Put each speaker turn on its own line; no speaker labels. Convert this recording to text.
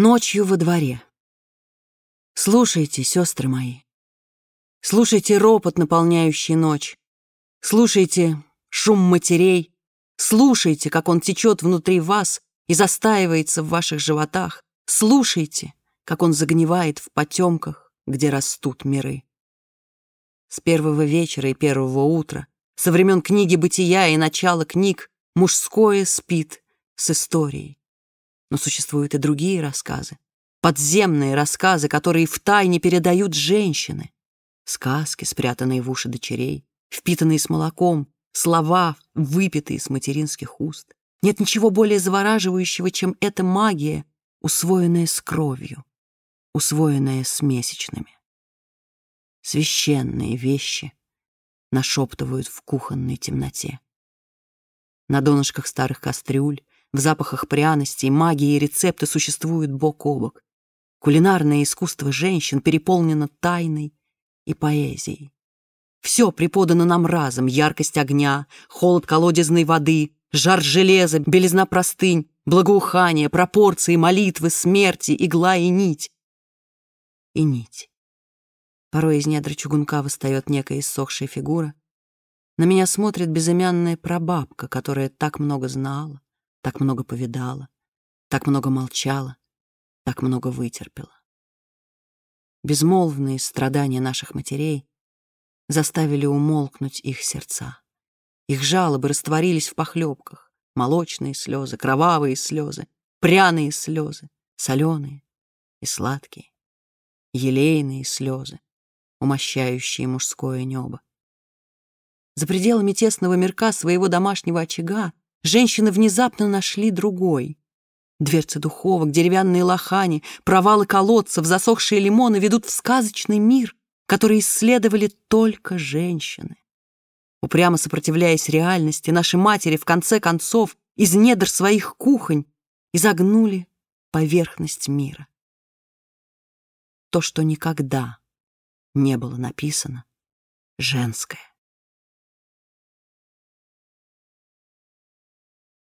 Ночью во дворе. Слушайте, сестры мои. Слушайте ропот, наполняющий ночь. Слушайте шум матерей. Слушайте, как он течет внутри вас и застаивается в ваших животах. Слушайте, как он загнивает в потемках, где растут миры. С первого вечера и первого утра, со времен книги «Бытия» и начала книг, мужское спит с историей. Но существуют и другие рассказы. Подземные рассказы, которые втайне передают женщины. Сказки, спрятанные в уши дочерей, впитанные с молоком, слова, выпитые с материнских уст. Нет ничего более завораживающего, чем эта магия, усвоенная с кровью, усвоенная с месячными. Священные вещи нашептывают в кухонной темноте. На донышках старых кастрюль в запахах пряностей, магии и рецепты существуют бок о бок. Кулинарное искусство женщин переполнено тайной и поэзией. Все преподано нам разом — яркость огня, холод колодезной воды, жар железа, белизна простынь, благоухание, пропорции, молитвы, смерти, игла и нить. И нить. Порой из недр чугунка выстает некая иссохшая фигура. На меня смотрит безымянная прабабка, которая так много знала, так много повидала, так много молчала, так много вытерпела. Безмолвные страдания наших матерей заставили умолкнуть их сердца. Их жалобы растворились в похлебках. Молочные слезы, кровавые слезы, пряные слезы, соленые и сладкие, елейные слезы, умощающие мужское небо. За пределами тесного мирка своего домашнего очага женщины внезапно нашли другой. Дверцы духовок, деревянные лохани, провалы колодцев, засохшие лимоны ведут в сказочный мир, который исследовали только женщины. Упрямо сопротивляясь реальности, наши матери в конце концов из недр своих кухонь изогнули поверхность мира. То, что никогда не было написано, женское.